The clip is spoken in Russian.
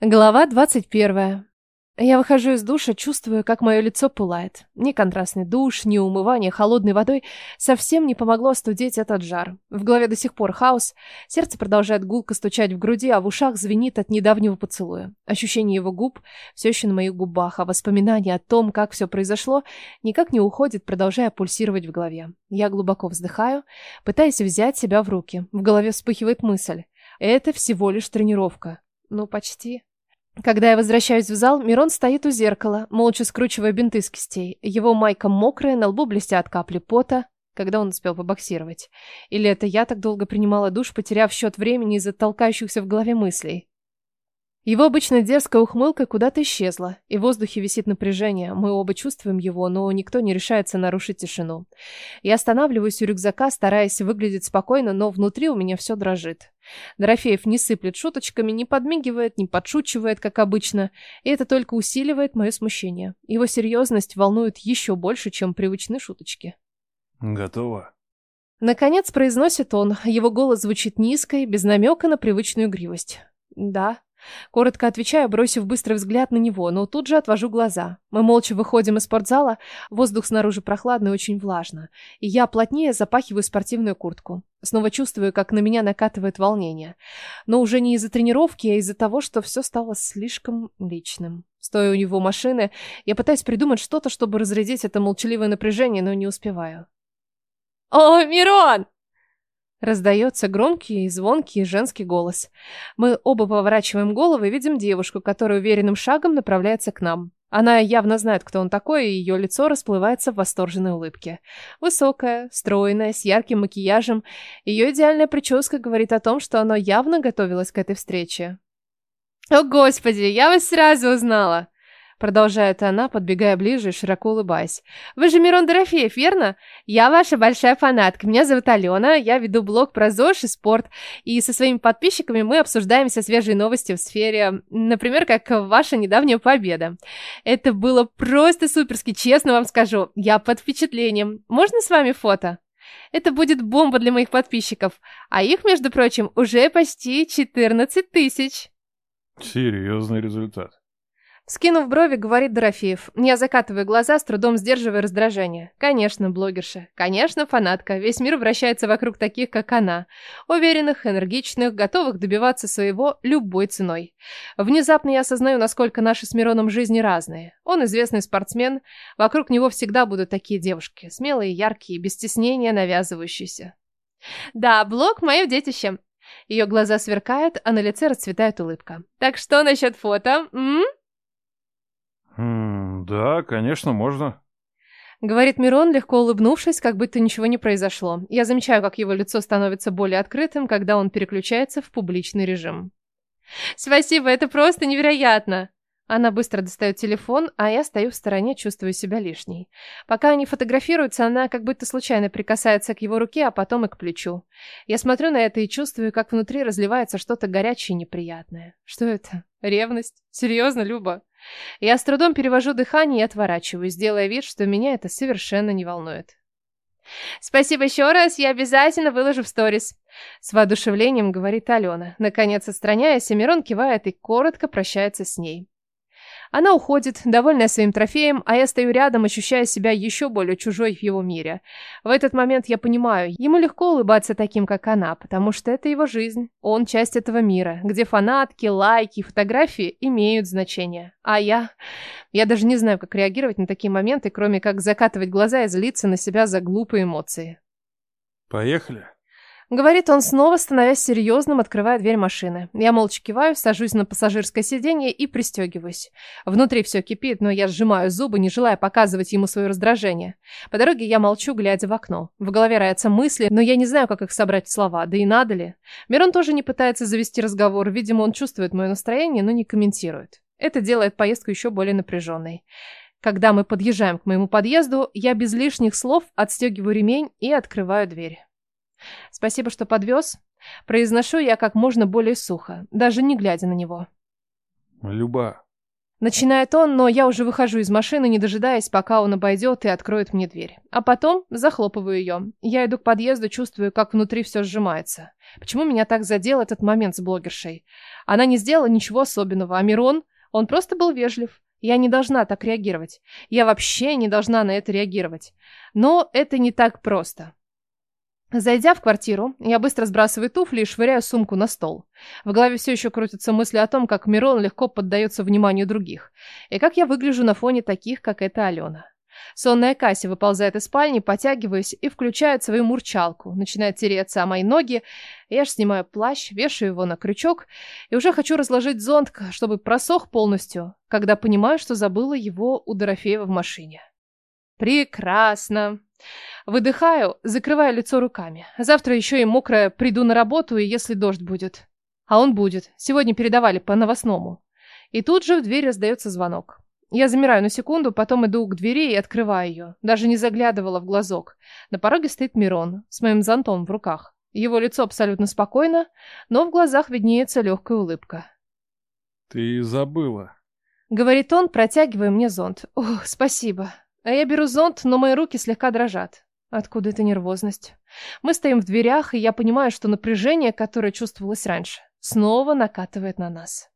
Глава 21. Я выхожу из душа, чувствую, как мое лицо пылает. Ни контрастный душ, ни умывание холодной водой совсем не помогло остудить этот жар. В голове до сих пор хаос, сердце продолжает гулко стучать в груди, а в ушах звенит от недавнего поцелуя. Ощущение его губ все еще на моих губах, а воспоминание о том, как все произошло, никак не уходит, продолжая пульсировать в голове. Я глубоко вздыхаю, пытаясь взять себя в руки. В голове вспыхивает мысль. Это всего лишь тренировка. Ну, почти. Когда я возвращаюсь в зал, Мирон стоит у зеркала, молча скручивая бинты с кистей. Его майка мокрая, на лбу блестят капли пота. Когда он успел побоксировать? Или это я так долго принимала душ, потеряв счет времени из-за толкающихся в голове мыслей? Его обычно дерзкая ухмылка куда-то исчезла, и в воздухе висит напряжение. Мы оба чувствуем его, но никто не решается нарушить тишину. Я останавливаюсь у рюкзака, стараясь выглядеть спокойно, но внутри у меня все дрожит. Дорофеев не сыплет шуточками, не подмигивает, не подшучивает, как обычно, и это только усиливает мое смущение. Его серьезность волнует еще больше, чем привычные шуточки. Готово. Наконец произносит он. Его голос звучит низко и без намека на привычную игривость. Да. Коротко отвечаю, бросив быстрый взгляд на него, но тут же отвожу глаза. Мы молча выходим из спортзала, воздух снаружи прохладный и очень влажно, и я плотнее запахиваю спортивную куртку. Снова чувствую, как на меня накатывает волнение. Но уже не из-за тренировки, а из-за того, что все стало слишком личным. Стоя у него машины, я пытаюсь придумать что-то, чтобы разрядить это молчаливое напряжение, но не успеваю. «О, Мирон!» Раздается громкий и звонкий женский голос. Мы оба поворачиваем головы и видим девушку, которая уверенным шагом направляется к нам. Она явно знает, кто он такой, и ее лицо расплывается в восторженной улыбке. Высокая, стройная, с ярким макияжем. Ее идеальная прическа говорит о том, что она явно готовилась к этой встрече. «О, Господи, я вас сразу узнала!» Продолжает она, подбегая ближе и широко улыбаясь. «Вы же Мирон Дорофеев, верно? Я ваша большая фанатка. Меня зовут Алена, я веду блог про ЗОЖ и спорт. И со своими подписчиками мы обсуждаем все свежие новости в сфере, например, как ваша недавняя победа. Это было просто суперски, честно вам скажу. Я под впечатлением. Можно с вами фото?» Это будет бомба для моих подписчиков. А их, между прочим, уже почти 14 тысяч. Серьезный результат. Скинув брови, говорит Дорофеев. Я закатываю глаза, с трудом сдерживая раздражение. Конечно, блогерша. Конечно, фанатка. Весь мир вращается вокруг таких, как она. Уверенных, энергичных, готовых добиваться своего любой ценой. Внезапно я осознаю, насколько наши с Мироном жизни разные. Он известный спортсмен. Вокруг него всегда будут такие девушки. Смелые, яркие, без стеснения, навязывающиеся. Да, блог – мое детище. Ее глаза сверкают, а на лице расцветает улыбка. Так что насчет фото? М? Да, конечно, можно. Говорит Мирон, легко улыбнувшись, как будто ничего не произошло. Я замечаю, как его лицо становится более открытым, когда он переключается в публичный режим. «Спасибо, это просто невероятно!» Она быстро достает телефон, а я стою в стороне, чувствую себя лишней. Пока они фотографируются, она как будто случайно прикасается к его руке, а потом и к плечу. Я смотрю на это и чувствую, как внутри разливается что-то горячее и неприятное. Что это? Ревность? Серьезно, Люба? Я с трудом перевожу дыхание и отворачиваюсь, делая вид, что меня это совершенно не волнует. «Спасибо еще раз, я обязательно выложу в сторис», — с воодушевлением говорит Алена. Наконец, отстраняясь, Мирон кивает и коротко прощается с ней. Она уходит, довольная своим трофеем, а я стою рядом, ощущая себя еще более чужой в его мире. В этот момент я понимаю, ему легко улыбаться таким, как она, потому что это его жизнь. Он часть этого мира, где фанатки, лайки, фотографии имеют значение. А я... Я даже не знаю, как реагировать на такие моменты, кроме как закатывать глаза и злиться на себя за глупые эмоции. Поехали. Говорит он снова, становясь серьезным, открывая дверь машины. Я молча киваю, сажусь на пассажирское сиденье и пристегиваюсь. Внутри все кипит, но я сжимаю зубы, не желая показывать ему свое раздражение. По дороге я молчу, глядя в окно. В голове роятся мысли, но я не знаю, как их собрать в слова, да и надо ли. Мирон тоже не пытается завести разговор, видимо, он чувствует мое настроение, но не комментирует. Это делает поездку еще более напряженной. Когда мы подъезжаем к моему подъезду, я без лишних слов отстегиваю ремень и открываю дверь. Спасибо, что подвез. Произношу я как можно более сухо, даже не глядя на него. Люба. Начинает он, но я уже выхожу из машины, не дожидаясь, пока он обойдет и откроет мне дверь. А потом захлопываю ее. Я иду к подъезду, чувствую, как внутри все сжимается. Почему меня так задел этот момент с блогершей? Она не сделала ничего особенного, а Мирон, он просто был вежлив. Я не должна так реагировать. Я вообще не должна на это реагировать. Но это не так просто. Зайдя в квартиру, я быстро сбрасываю туфли и швыряю сумку на стол. В голове все еще крутятся мысли о том, как Мирон легко поддается вниманию других, и как я выгляжу на фоне таких, как эта Алена. Сонная Кася выползает из спальни, потягиваясь и включает свою мурчалку, начинает тереться о мои ноги. Я же снимаю плащ, вешаю его на крючок и уже хочу разложить зонт, чтобы просох полностью, когда понимаю, что забыла его у Дорофеева в машине. Прекрасно. Выдыхаю, закрываю лицо руками. Завтра еще и мокрая приду на работу, и если дождь будет. А он будет. Сегодня передавали по новостному. И тут же в дверь раздается звонок. Я замираю на секунду, потом иду к двери и открываю ее. Даже не заглядывала в глазок. На пороге стоит Мирон с моим зонтом в руках. Его лицо абсолютно спокойно, но в глазах виднеется легкая улыбка. «Ты забыла», — говорит он, протягивая мне зонт. «Ох, спасибо». А я беру зонт, но мои руки слегка дрожат. Откуда эта нервозность? Мы стоим в дверях, и я понимаю, что напряжение, которое чувствовалось раньше, снова накатывает на нас.